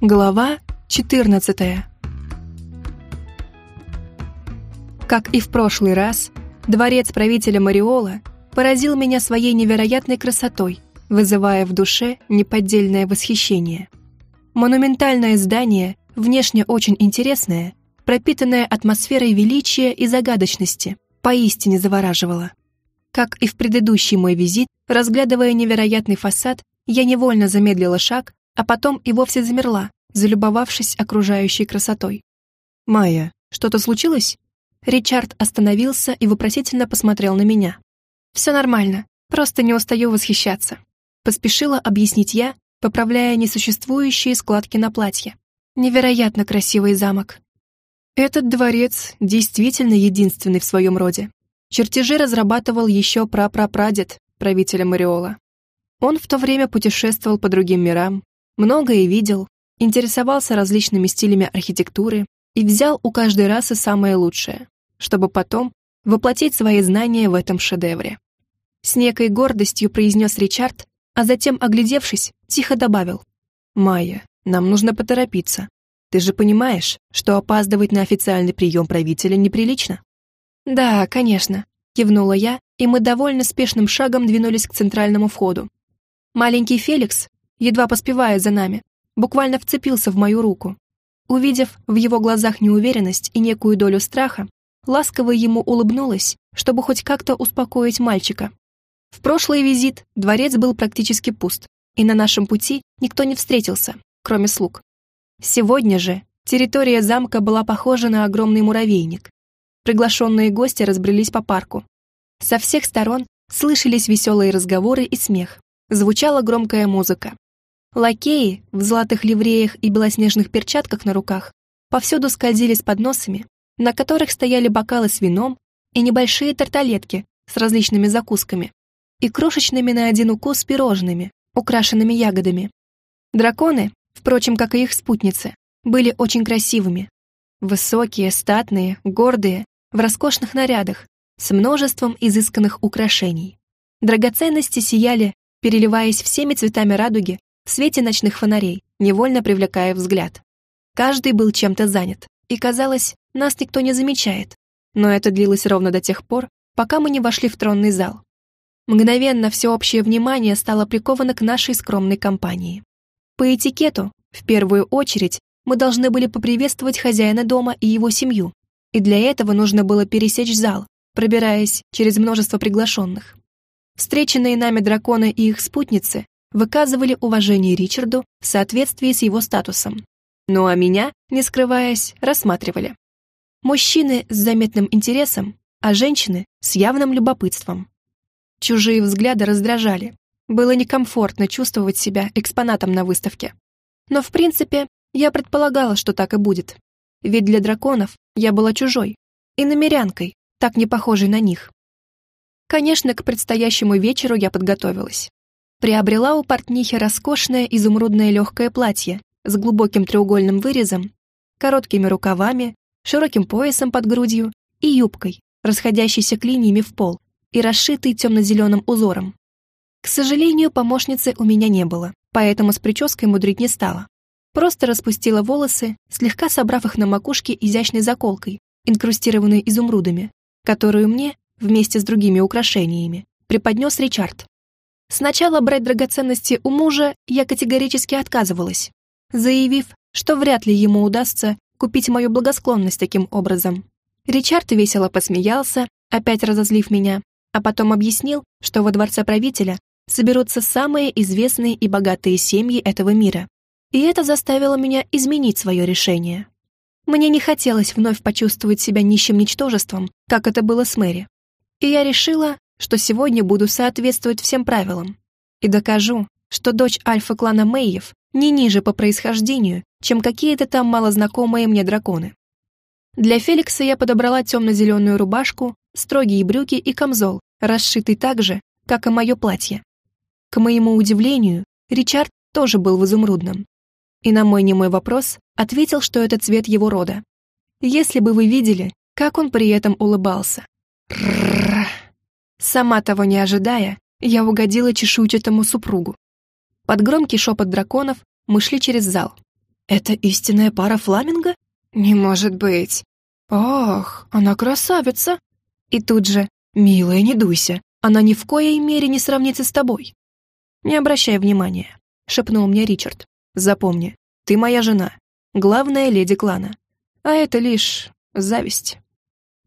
Глава 14 Как и в прошлый раз, дворец правителя Мариола поразил меня своей невероятной красотой, вызывая в душе неподдельное восхищение. Монументальное здание, внешне очень интересное, пропитанное атмосферой величия и загадочности, поистине завораживало. Как и в предыдущий мой визит, разглядывая невероятный фасад, я невольно замедлила шаг, а потом и вовсе замерла, залюбовавшись окружающей красотой. «Майя, что-то случилось?» Ричард остановился и вопросительно посмотрел на меня. «Все нормально, просто не устаю восхищаться», поспешила объяснить я, поправляя несуществующие складки на платье. «Невероятно красивый замок». Этот дворец действительно единственный в своем роде. Чертежи разрабатывал еще прапрапрадед правителя Мариола. Он в то время путешествовал по другим мирам, многое видел, интересовался различными стилями архитектуры и взял у каждой расы самое лучшее, чтобы потом воплотить свои знания в этом шедевре. С некой гордостью произнес Ричард, а затем, оглядевшись, тихо добавил. «Майя, нам нужно поторопиться. Ты же понимаешь, что опаздывать на официальный прием правителя неприлично?» «Да, конечно», — кивнула я, и мы довольно спешным шагом двинулись к центральному входу. Маленький Феликс, едва поспевая за нами, буквально вцепился в мою руку. Увидев в его глазах неуверенность и некую долю страха, ласково ему улыбнулась, чтобы хоть как-то успокоить мальчика. В прошлый визит дворец был практически пуст, и на нашем пути никто не встретился, кроме слуг. Сегодня же территория замка была похожа на огромный муравейник. Приглашенные гости разбрелись по парку. Со всех сторон слышались веселые разговоры и смех. Звучала громкая музыка. Лакеи в золотых ливреях и белоснежных перчатках на руках повсюду скользили с подносами, на которых стояли бокалы с вином и небольшие тарталетки с различными закусками и крошечными на один укус пирожными, украшенными ягодами. Драконы, впрочем, как и их спутницы, были очень красивыми. Высокие, статные, гордые, в роскошных нарядах, с множеством изысканных украшений. Драгоценности сияли, переливаясь всеми цветами радуги в свете ночных фонарей, невольно привлекая взгляд. Каждый был чем-то занят, и казалось, нас никто не замечает. Но это длилось ровно до тех пор, пока мы не вошли в тронный зал. Мгновенно всеобщее внимание стало приковано к нашей скромной компании. По этикету, в первую очередь, мы должны были поприветствовать хозяина дома и его семью, и для этого нужно было пересечь зал, пробираясь через множество приглашенных. Встреченные нами драконы и их спутницы выказывали уважение Ричарду в соответствии с его статусом. Ну а меня, не скрываясь, рассматривали. Мужчины с заметным интересом, а женщины с явным любопытством. Чужие взгляды раздражали. Было некомфортно чувствовать себя экспонатом на выставке. Но в принципе, я предполагала, что так и будет. Ведь для драконов я была чужой и намерянкой, так не похожей на них. Конечно, к предстоящему вечеру я подготовилась приобрела у портнихи роскошное изумрудное легкое платье с глубоким треугольным вырезом, короткими рукавами, широким поясом под грудью и юбкой, расходящейся клиньями в пол и расшитой темно-зеленым узором. К сожалению, помощницы у меня не было, поэтому с прической мудрить не стала. Просто распустила волосы, слегка собрав их на макушке изящной заколкой, инкрустированной изумрудами, которую мне, вместе с другими украшениями, преподнес Ричард. Сначала брать драгоценности у мужа я категорически отказывалась, заявив, что вряд ли ему удастся купить мою благосклонность таким образом. Ричард весело посмеялся, опять разозлив меня, а потом объяснил, что во дворце правителя соберутся самые известные и богатые семьи этого мира. И это заставило меня изменить свое решение. Мне не хотелось вновь почувствовать себя нищим ничтожеством, как это было с Мэри. И я решила, что сегодня буду соответствовать всем правилам и докажу, что дочь альфа-клана Мэйев не ниже по происхождению, чем какие-то там малознакомые мне драконы. Для Феликса я подобрала темно-зеленую рубашку, строгие брюки и камзол, расшитый так же, как и мое платье. К моему удивлению, Ричард тоже был в изумрудном. И на мой немой вопрос ответил, что это цвет его рода. Если бы вы видели, как он при этом улыбался. Сама того не ожидая, я угодила чешуйчатому супругу. Под громкий шепот драконов мы шли через зал. Это истинная пара фламинго? Не может быть. Ох, она красавица. И тут же, милая, не дуйся, она ни в коей мере не сравнится с тобой. Не обращай внимания, шепнул мне Ричард. Запомни, ты моя жена, главная леди клана. А это лишь зависть.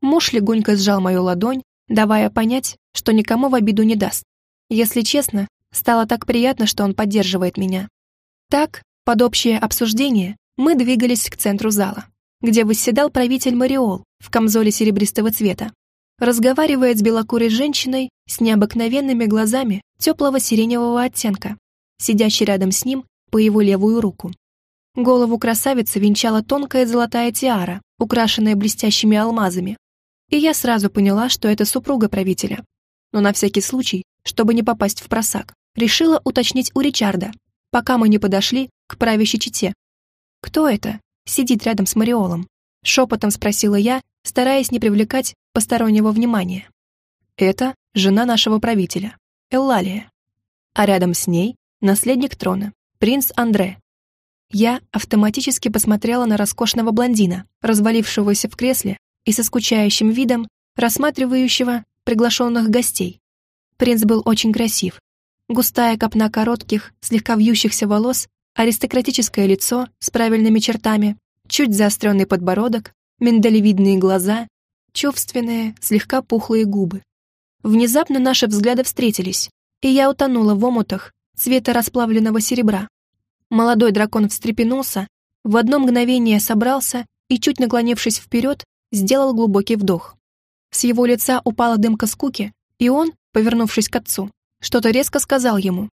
Муж легонько сжал мою ладонь, давая понять, что никому в обиду не даст. Если честно, стало так приятно, что он поддерживает меня. Так, под общее обсуждение, мы двигались к центру зала, где восседал правитель Мариол в камзоле серебристого цвета. Разговаривает с белокурой женщиной с необыкновенными глазами теплого сиреневого оттенка, сидящей рядом с ним по его левую руку. Голову красавицы венчала тонкая золотая тиара, украшенная блестящими алмазами. И я сразу поняла, что это супруга правителя. Но на всякий случай, чтобы не попасть в просак, решила уточнить у Ричарда, пока мы не подошли к правящей чете. «Кто это?» сидит рядом с Мариолом. Шепотом спросила я, стараясь не привлекать постороннего внимания. Это жена нашего правителя, Эллалия. А рядом с ней наследник трона, принц Андре, я автоматически посмотрела на роскошного блондина, развалившегося в кресле и со скучающим видом рассматривающего приглашенных гостей. Принц был очень красив. Густая копна коротких, слегка вьющихся волос, аристократическое лицо с правильными чертами, чуть заостренный подбородок, миндалевидные глаза, чувственные, слегка пухлые губы. Внезапно наши взгляды встретились, и я утонула в омутах цвета расплавленного серебра. Молодой дракон встрепенулся, в одно мгновение собрался и, чуть наклонившись вперед, сделал глубокий вдох. С его лица упала дымка скуки, и он, повернувшись к отцу, что-то резко сказал ему.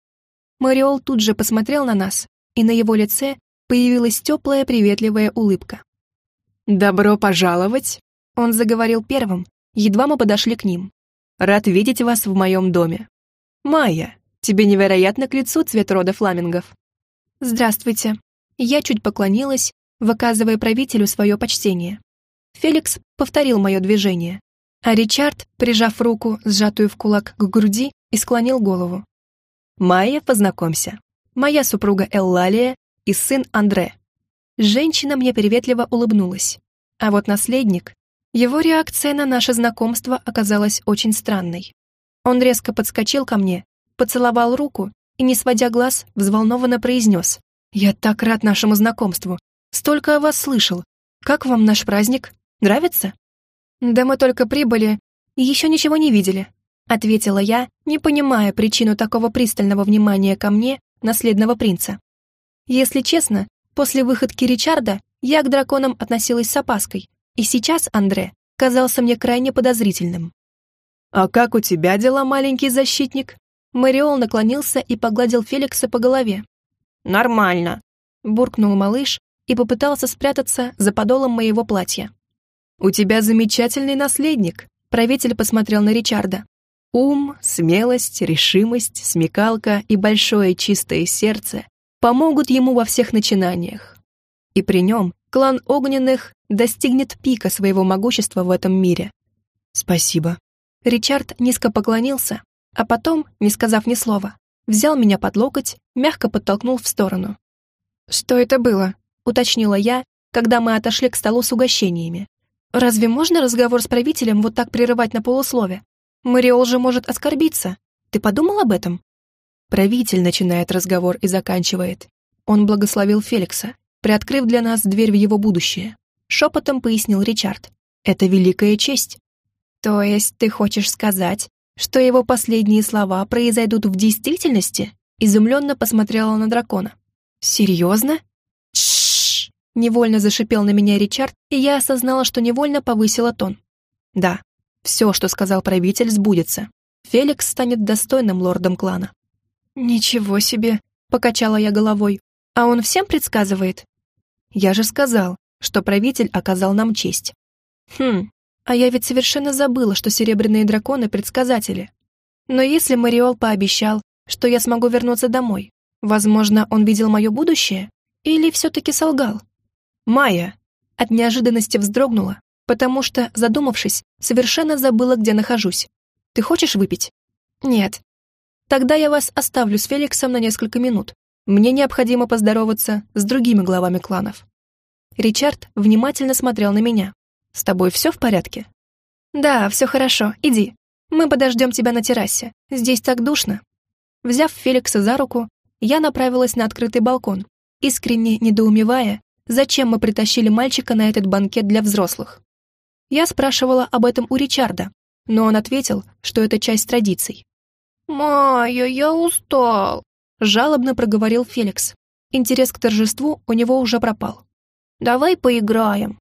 Мариол тут же посмотрел на нас, и на его лице появилась теплая приветливая улыбка. «Добро пожаловать!» Он заговорил первым, едва мы подошли к ним. «Рад видеть вас в моем доме. Майя, тебе невероятно к лицу цвет рода фламингов. «Здравствуйте». Я чуть поклонилась, выказывая правителю свое почтение. Феликс повторил мое движение, а Ричард, прижав руку, сжатую в кулак к груди, и склонил голову. «Майя, познакомься. Моя супруга Эллалия и сын Андре». Женщина мне приветливо улыбнулась. А вот наследник, его реакция на наше знакомство оказалась очень странной. Он резко подскочил ко мне, поцеловал руку и, не сводя глаз, взволнованно произнес. «Я так рад нашему знакомству. Столько о вас слышал. Как вам наш праздник? Нравится?» «Да мы только прибыли и еще ничего не видели», ответила я, не понимая причину такого пристального внимания ко мне, наследного принца. Если честно, после выходки Ричарда я к драконам относилась с опаской, и сейчас Андре казался мне крайне подозрительным. «А как у тебя дела, маленький защитник?» Мариол наклонился и погладил Феликса по голове. «Нормально», — буркнул малыш и попытался спрятаться за подолом моего платья. «У тебя замечательный наследник», — правитель посмотрел на Ричарда. «Ум, смелость, решимость, смекалка и большое чистое сердце помогут ему во всех начинаниях. И при нем клан Огненных достигнет пика своего могущества в этом мире». «Спасибо». Ричард низко поклонился, а потом, не сказав ни слова, взял меня под локоть, мягко подтолкнул в сторону. «Что это было?» — уточнила я, когда мы отошли к столу с угощениями. «Разве можно разговор с правителем вот так прерывать на полуслове? Мариол же может оскорбиться. Ты подумал об этом?» Правитель начинает разговор и заканчивает. Он благословил Феликса, приоткрыв для нас дверь в его будущее. Шепотом пояснил Ричард. «Это великая честь». «То есть ты хочешь сказать, что его последние слова произойдут в действительности?» Изумленно посмотрела на дракона. «Серьезно?» Невольно зашипел на меня Ричард, и я осознала, что невольно повысила тон. «Да, все, что сказал правитель, сбудется. Феликс станет достойным лордом клана». «Ничего себе!» — покачала я головой. «А он всем предсказывает?» «Я же сказал, что правитель оказал нам честь». «Хм, а я ведь совершенно забыла, что серебряные драконы — предсказатели. Но если Мариол пообещал, что я смогу вернуться домой, возможно, он видел мое будущее? Или все-таки солгал? Майя от неожиданности вздрогнула, потому что, задумавшись, совершенно забыла, где нахожусь. Ты хочешь выпить? Нет. Тогда я вас оставлю с Феликсом на несколько минут. Мне необходимо поздороваться с другими главами кланов. Ричард внимательно смотрел на меня. «С тобой все в порядке?» «Да, все хорошо, иди. Мы подождем тебя на террасе. Здесь так душно». Взяв Феликса за руку, я направилась на открытый балкон, искренне недоумевая, зачем мы притащили мальчика на этот банкет для взрослых. Я спрашивала об этом у Ричарда, но он ответил, что это часть традиций. «Майя, я устал», — жалобно проговорил Феликс. Интерес к торжеству у него уже пропал. «Давай поиграем».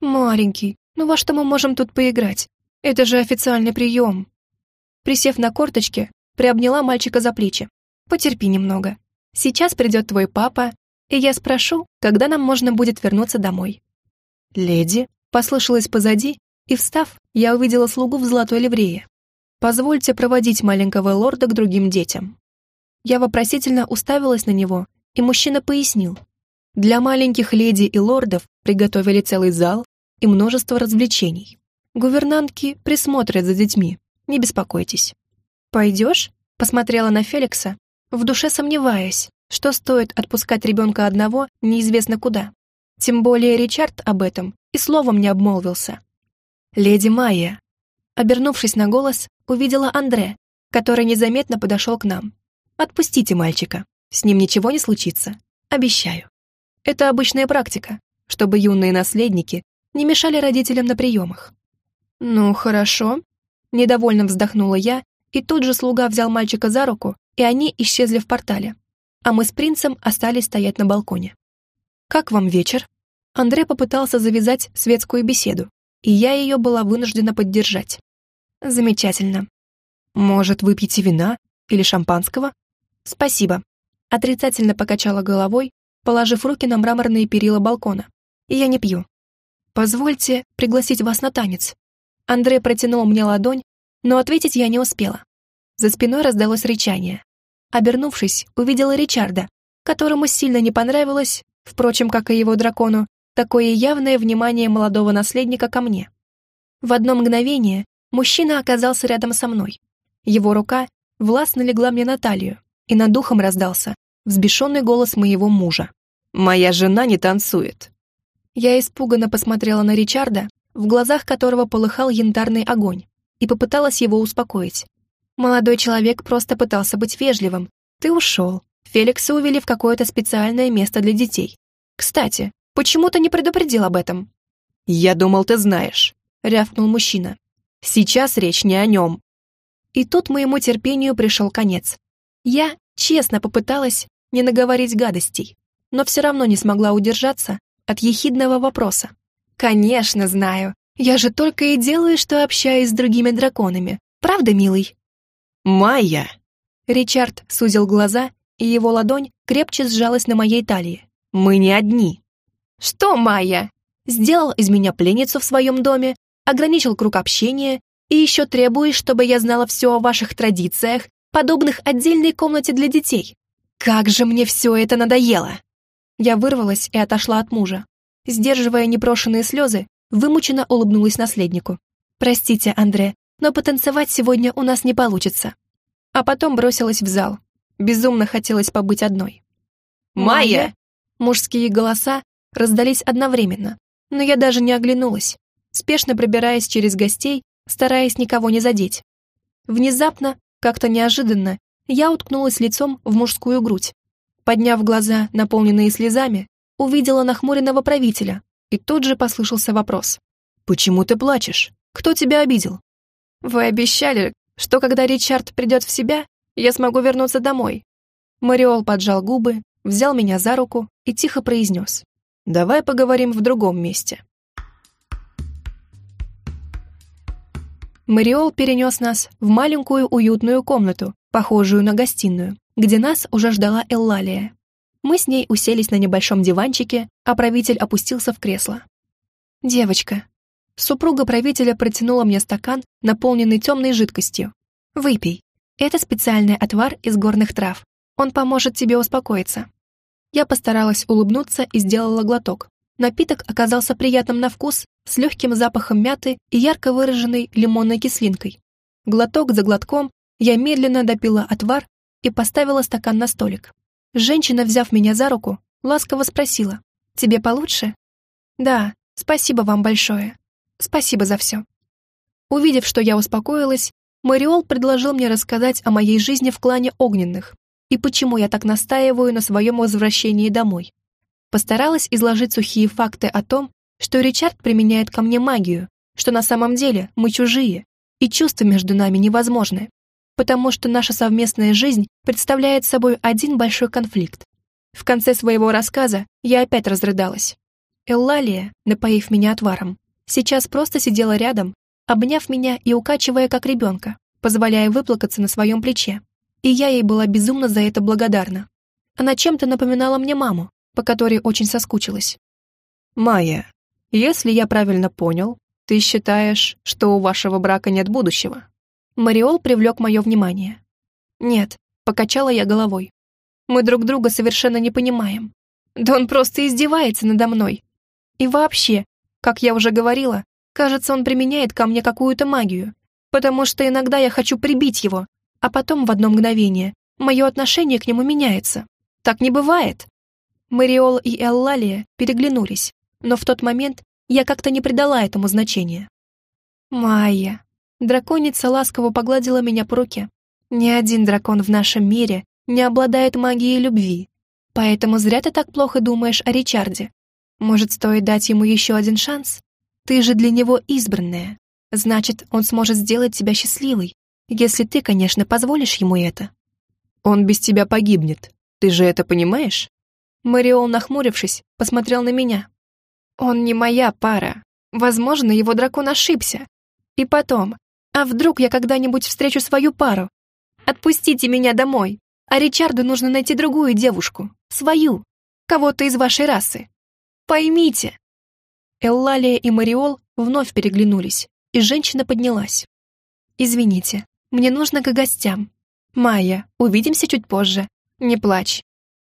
«Маленький, ну во что мы можем тут поиграть? Это же официальный прием». Присев на корточки, приобняла мальчика за плечи. «Потерпи немного. Сейчас придет твой папа, и я спрошу, когда нам можно будет вернуться домой». «Леди», — послышалось позади, и, встав, я увидела слугу в золотой ливрее. «Позвольте проводить маленького лорда к другим детям». Я вопросительно уставилась на него, и мужчина пояснил. Для маленьких леди и лордов приготовили целый зал и множество развлечений. Гувернантки присмотрят за детьми, не беспокойтесь. «Пойдешь?» — посмотрела на Феликса, в душе сомневаясь, что стоит отпускать ребенка одного неизвестно куда. Тем более Ричард об этом и словом не обмолвился. «Леди Майя». Обернувшись на голос, увидела Андре, который незаметно подошел к нам. «Отпустите мальчика, с ним ничего не случится, обещаю». Это обычная практика, чтобы юные наследники не мешали родителям на приемах. «Ну, хорошо», — недовольно вздохнула я, и тут же слуга взял мальчика за руку, и они исчезли в портале, а мы с принцем остались стоять на балконе. «Как вам вечер?» Андрей попытался завязать светскую беседу, и я ее была вынуждена поддержать. «Замечательно. Может, выпьете вина или шампанского?» «Спасибо», — отрицательно покачала головой, положив руки на мраморные перила балкона. «И я не пью. Позвольте пригласить вас на танец». Андрей протянул мне ладонь, но ответить я не успела. За спиной раздалось рычание. Обернувшись, увидела Ричарда, которому сильно не понравилось, впрочем, как и его дракону, такое явное внимание молодого наследника ко мне. В одно мгновение мужчина оказался рядом со мной. Его рука властно легла мне на талию, и над духом раздался взбешенный голос моего мужа. «Моя жена не танцует». Я испуганно посмотрела на Ричарда, в глазах которого полыхал янтарный огонь, и попыталась его успокоить. Молодой человек просто пытался быть вежливым. Ты ушел. Феликса увели в какое-то специальное место для детей. Кстати, почему ты не предупредил об этом? Я думал, ты знаешь, рявкнул мужчина. Сейчас речь не о нем. И тут моему терпению пришел конец. Я честно попыталась не наговорить гадостей, но все равно не смогла удержаться от ехидного вопроса. «Конечно, знаю. Я же только и делаю, что общаюсь с другими драконами. Правда, милый?» «Майя!» Ричард сузил глаза, и его ладонь крепче сжалась на моей талии. «Мы не одни!» «Что, Майя?» Сделал из меня пленницу в своем доме, ограничил круг общения и еще требуешь, чтобы я знала все о ваших традициях, подобных отдельной комнате для детей. Как же мне все это надоело!» Я вырвалась и отошла от мужа. Сдерживая непрошенные слезы, вымученно улыбнулась наследнику. «Простите, Андре, но потанцевать сегодня у нас не получится. А потом бросилась в зал. Безумно хотелось побыть одной. «Майя!» Мужские голоса раздались одновременно, но я даже не оглянулась, спешно пробираясь через гостей, стараясь никого не задеть. Внезапно, как-то неожиданно, я уткнулась лицом в мужскую грудь. Подняв глаза, наполненные слезами, увидела нахмуренного правителя, и тут же послышался вопрос. «Почему ты плачешь? Кто тебя обидел?» «Вы обещали, что когда Ричард придет в себя, я смогу вернуться домой». Мариол поджал губы, взял меня за руку и тихо произнес. «Давай поговорим в другом месте». Мариол перенес нас в маленькую уютную комнату, похожую на гостиную, где нас уже ждала Эллалия. Мы с ней уселись на небольшом диванчике, а правитель опустился в кресло. «Девочка, Супруга правителя протянула мне стакан, наполненный темной жидкостью. «Выпей. Это специальный отвар из горных трав. Он поможет тебе успокоиться». Я постаралась улыбнуться и сделала глоток. Напиток оказался приятным на вкус, с легким запахом мяты и ярко выраженной лимонной кислинкой. Глоток за глотком я медленно допила отвар и поставила стакан на столик. Женщина, взяв меня за руку, ласково спросила. «Тебе получше?» «Да, спасибо вам большое. Спасибо за все». Увидев, что я успокоилась, Мариол предложил мне рассказать о моей жизни в клане Огненных и почему я так настаиваю на своем возвращении домой. Постаралась изложить сухие факты о том, что Ричард применяет ко мне магию, что на самом деле мы чужие, и чувства между нами невозможны, потому что наша совместная жизнь представляет собой один большой конфликт. В конце своего рассказа я опять разрыдалась. Эллалия, напоив меня отваром, сейчас просто сидела рядом, обняв меня и укачивая как ребенка, позволяя выплакаться на своем плече. И я ей была безумно за это благодарна. Она чем-то напоминала мне маму, по которой очень соскучилась. «Майя, если я правильно понял, ты считаешь, что у вашего брака нет будущего?» Мариол привлек мое внимание. «Нет», — покачала я головой. «Мы друг друга совершенно не понимаем. Да он просто издевается надо мной. И вообще, как я уже говорила, кажется, он применяет ко мне какую-то магию, потому что иногда я хочу прибить его, а потом в одно мгновение мое отношение к нему меняется. Так не бывает». Мариол и Эллалия переглянулись, но в тот момент я как-то не придала этому значения. «Майя», Драконица ласково погладила меня по руке. Ни один дракон в нашем мире не обладает магией любви, поэтому зря ты так плохо думаешь о Ричарде. Может, стоит дать ему еще один шанс? Ты же для него избранная. Значит, он сможет сделать тебя счастливой, если ты, конечно, позволишь ему это. Он без тебя погибнет. Ты же это понимаешь? Мариол, нахмурившись, посмотрел на меня. Он не моя пара. Возможно, его дракон ошибся. И потом, а вдруг я когда-нибудь встречу свою пару? Отпустите меня домой, а Ричарду нужно найти другую девушку, свою, кого-то из вашей расы. Поймите!» Эллалия и Мариол вновь переглянулись, и женщина поднялась. «Извините, мне нужно к гостям. Майя, увидимся чуть позже. Не плачь.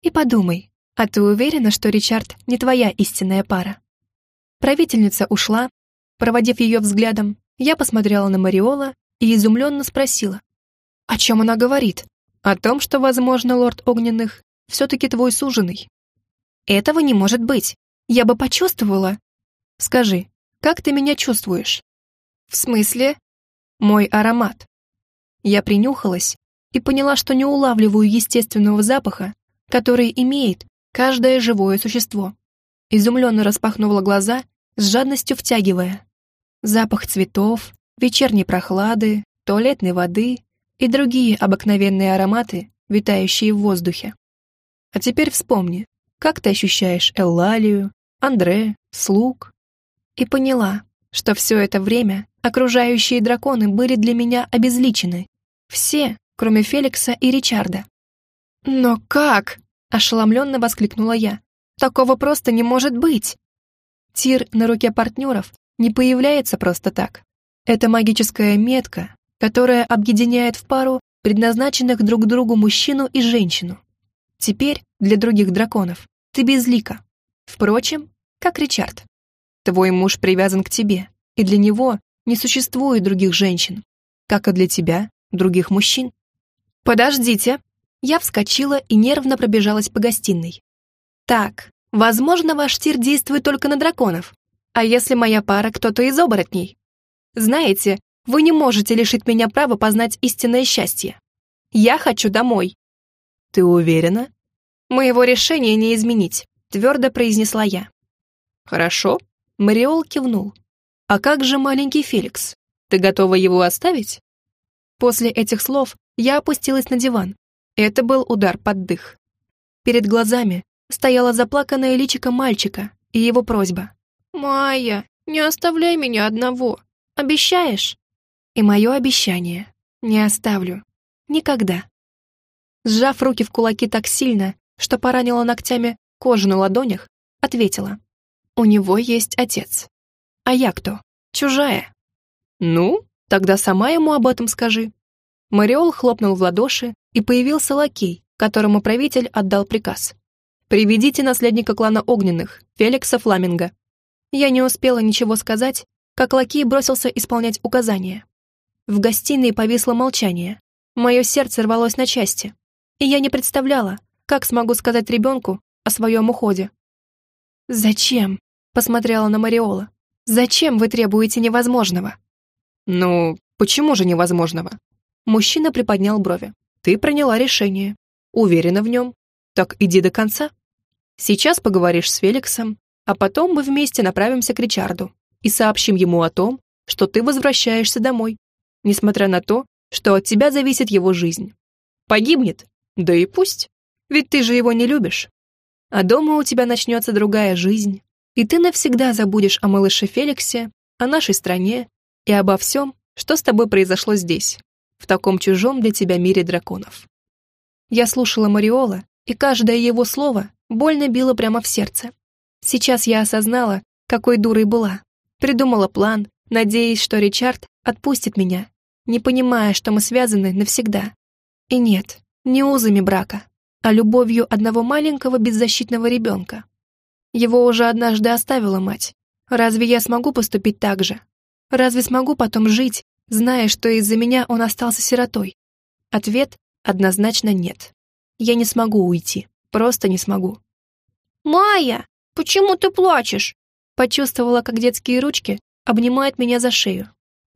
И подумай, а ты уверена, что Ричард не твоя истинная пара?» Правительница ушла, проводив ее взглядом, я посмотрела на Мариола и изумленно спросила. «О чем она говорит? О том, что, возможно, лорд Огненных все-таки твой суженый?» «Этого не может быть. Я бы почувствовала...» «Скажи, как ты меня чувствуешь?» «В смысле?» «Мой аромат». Я принюхалась и поняла, что не улавливаю естественного запаха, который имеет каждое живое существо. Изумленно распахнула глаза, с жадностью втягивая. Запах цветов, вечерней прохлады, туалетной воды и другие обыкновенные ароматы, витающие в воздухе. А теперь вспомни, как ты ощущаешь Эллалию, Андре, слуг. И поняла, что все это время окружающие драконы были для меня обезличены. Все, кроме Феликса и Ричарда. «Но как?» — ошеломленно воскликнула я. «Такого просто не может быть!» Тир на руке партнеров не появляется просто так. Это магическая метка, которая объединяет в пару предназначенных друг другу мужчину и женщину. Теперь для других драконов ты безлика. Впрочем, как Ричард. Твой муж привязан к тебе, и для него не существует других женщин, как и для тебя других мужчин. Подождите. Я вскочила и нервно пробежалась по гостиной. Так, возможно, ваш тир действует только на драконов, а если моя пара кто-то из оборотней? Знаете, вы не можете лишить меня права познать истинное счастье. Я хочу домой. Ты уверена? Моего решения не изменить, твердо произнесла я. Хорошо. Мариол кивнул. А как же маленький Феликс? Ты готова его оставить? После этих слов я опустилась на диван. Это был удар под дых. Перед глазами стояла заплаканная личико мальчика и его просьба. «Майя, не оставляй меня одного. Обещаешь?» И мое обещание. Не оставлю. Никогда. Сжав руки в кулаки так сильно, что поранила ногтями кожу на ладонях, ответила. «У него есть отец. А я кто? Чужая». «Ну, тогда сама ему об этом скажи». Мариол хлопнул в ладоши, и появился лакей, которому правитель отдал приказ. «Приведите наследника клана Огненных, Феликса Фламинга». Я не успела ничего сказать, как лакей бросился исполнять указания. В гостиной повисло молчание. Мое сердце рвалось на части. И я не представляла, как смогу сказать ребенку о своем уходе? «Зачем?» — посмотрела на Мариола. «Зачем вы требуете невозможного?» «Ну, почему же невозможного?» Мужчина приподнял брови. «Ты приняла решение. Уверена в нем. Так иди до конца. Сейчас поговоришь с Феликсом, а потом мы вместе направимся к Ричарду и сообщим ему о том, что ты возвращаешься домой, несмотря на то, что от тебя зависит его жизнь. Погибнет? Да и пусть. Ведь ты же его не любишь. А дома у тебя начнется другая жизнь, и ты навсегда забудешь о малыше Феликсе, о нашей стране и обо всем, что с тобой произошло здесь, в таком чужом для тебя мире драконов. Я слушала Мариола, и каждое его слово больно било прямо в сердце. Сейчас я осознала, какой дурой была. Придумала план, надеясь, что Ричард отпустит меня, не понимая, что мы связаны навсегда. И нет, не узами брака, а любовью одного маленького беззащитного ребенка. Его уже однажды оставила мать. Разве я смогу поступить так же? Разве смогу потом жить, зная, что из-за меня он остался сиротой? Ответ однозначно нет. Я не смогу уйти, просто не смогу. «Майя, почему ты плачешь?» Почувствовала, как детские ручки обнимают меня за шею.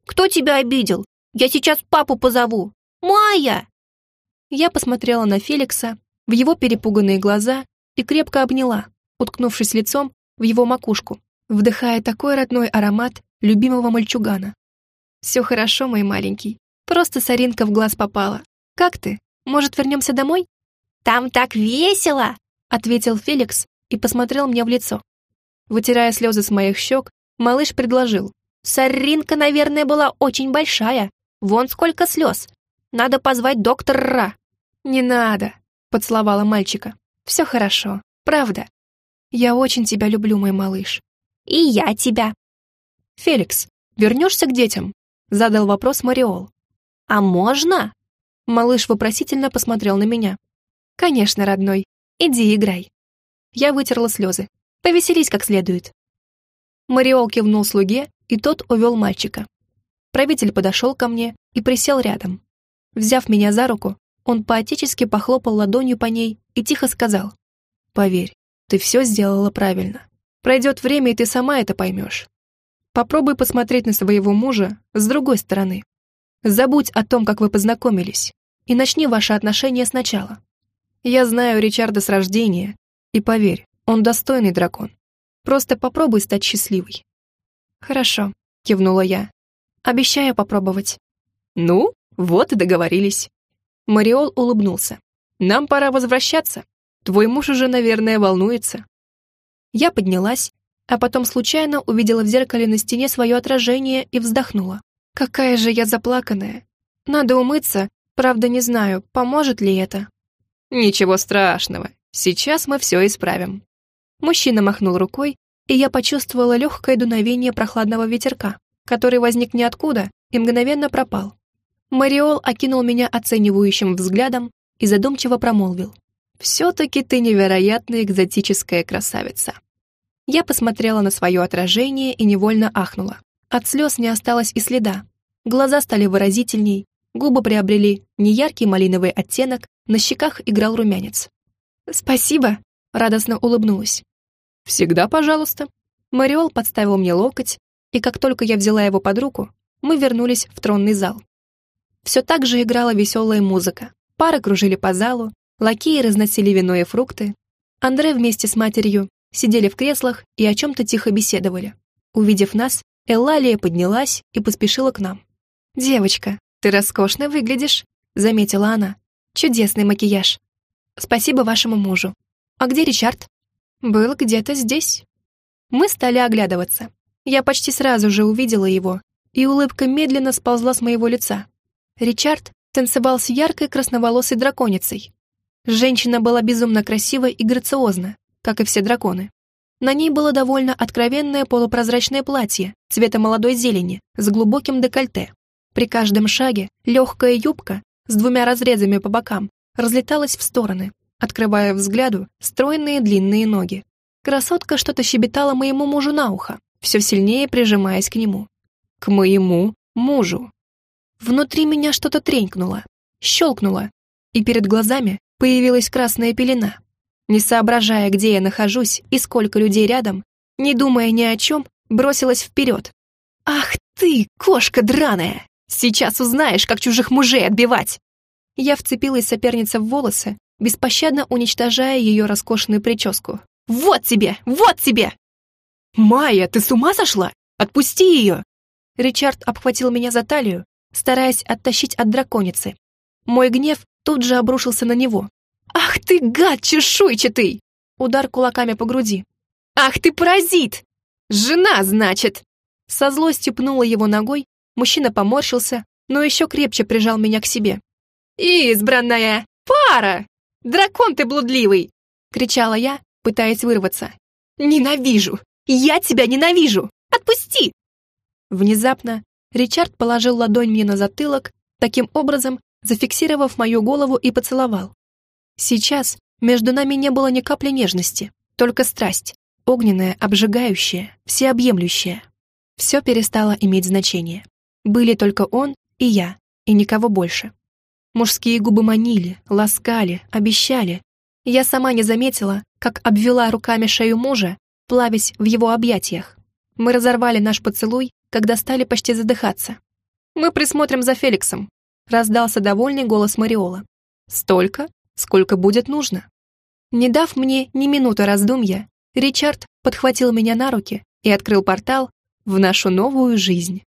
«Кто тебя обидел? Я сейчас папу позову! Майя!» Я посмотрела на Феликса, в его перепуганные глаза и крепко обняла, уткнувшись лицом в его макушку, вдыхая такой родной аромат любимого мальчугана. «Все хорошо, мой маленький. Просто соринка в глаз попала. Как ты? Может, вернемся домой?» «Там так весело!» — ответил Феликс и посмотрел мне в лицо. Вытирая слезы с моих щек, малыш предложил. «Соринка, наверное, была очень большая. Вон сколько слез. Надо позвать доктора». «Не надо», — поцеловала мальчика. «Все хорошо, правда. Я очень тебя люблю, мой малыш». «И я тебя». «Феликс, вернешься к детям?» — задал вопрос Мариол. «А можно?» Малыш вопросительно посмотрел на меня. «Конечно, родной. Иди играй». Я вытерла слезы. «Повеселись как следует». Мариол кивнул слуге, и тот увел мальчика. Правитель подошел ко мне и присел рядом. Взяв меня за руку, он поотечески похлопал ладонью по ней и тихо сказал. «Поверь, ты все сделала правильно. Пройдет время, и ты сама это поймешь. Попробуй посмотреть на своего мужа с другой стороны. Забудь о том, как вы познакомились, и начни ваши отношения сначала. Я знаю Ричарда с рождения, и поверь, он достойный дракон. Просто попробуй стать счастливой». «Хорошо», — кивнула я. Обещаю попробовать». «Ну, вот и договорились». Мариол улыбнулся. «Нам пора возвращаться. Твой муж уже, наверное, волнуется». Я поднялась, а потом случайно увидела в зеркале на стене свое отражение и вздохнула. «Какая же я заплаканная! Надо умыться, правда не знаю, поможет ли это». «Ничего страшного, сейчас мы все исправим». Мужчина махнул рукой, и я почувствовала легкое дуновение прохладного ветерка который возник ниоткуда и мгновенно пропал. Мариол окинул меня оценивающим взглядом и задумчиво промолвил. «Все-таки ты невероятно экзотическая красавица». Я посмотрела на свое отражение и невольно ахнула. От слез не осталось и следа. Глаза стали выразительней, губы приобрели неяркий малиновый оттенок, на щеках играл румянец. «Спасибо», — радостно улыбнулась. «Всегда пожалуйста». Мариол подставил мне локоть, и как только я взяла его под руку, мы вернулись в тронный зал. Все так же играла веселая музыка. Пары кружили по залу, лакеи разносили вино и фрукты. Андре вместе с матерью сидели в креслах и о чем-то тихо беседовали. Увидев нас, Эллалия поднялась и поспешила к нам. «Девочка, ты роскошно выглядишь», — заметила она. «Чудесный макияж. Спасибо вашему мужу. А где Ричард?» «Был где-то здесь». Мы стали оглядываться. Я почти сразу же увидела его, и улыбка медленно сползла с моего лица. Ричард танцевал с яркой красноволосой драконицей. Женщина была безумно красива и грациозна, как и все драконы. На ней было довольно откровенное полупрозрачное платье цвета молодой зелени с глубоким декольте. При каждом шаге легкая юбка с двумя разрезами по бокам разлеталась в стороны, открывая взгляду стройные длинные ноги. Красотка что-то щебетала моему мужу на ухо, все сильнее прижимаясь к нему. К моему мужу. Внутри меня что-то тренькнуло, щелкнуло, и перед глазами появилась красная пелена. Не соображая, где я нахожусь и сколько людей рядом, не думая ни о чем, бросилась вперед. «Ах ты, кошка драная! Сейчас узнаешь, как чужих мужей отбивать!» Я вцепилась соперница в волосы, беспощадно уничтожая ее роскошную прическу. «Вот тебе! Вот тебе!» «Майя, ты с ума сошла? Отпусти ее!» Ричард обхватил меня за талию, стараясь оттащить от драконицы. Мой гнев тут же обрушился на него. «Ах ты, гад чешуйчатый!» Удар кулаками по груди. «Ах ты, паразит! Жена, значит!» Со злостью пнула его ногой, мужчина поморщился, но еще крепче прижал меня к себе. «Избранная! Пара! Дракон ты блудливый!» кричала я, пытаясь вырваться. «Ненавижу! Я тебя ненавижу! Отпусти!» Внезапно Ричард положил ладонь мне на затылок, таким образом зафиксировав мою голову и поцеловал. Сейчас между нами не было ни капли нежности, только страсть, огненная, обжигающая, всеобъемлющая. Все перестало иметь значение. Были только он и я, и никого больше. Мужские губы манили, ласкали, обещали. Я сама не заметила, как обвела руками шею мужа, плавясь в его объятиях. Мы разорвали наш поцелуй, когда стали почти задыхаться. «Мы присмотрим за Феликсом», — раздался довольный голос Мариола. «Столько, сколько будет нужно». Не дав мне ни минуты раздумья, Ричард подхватил меня на руки и открыл портал в нашу новую жизнь.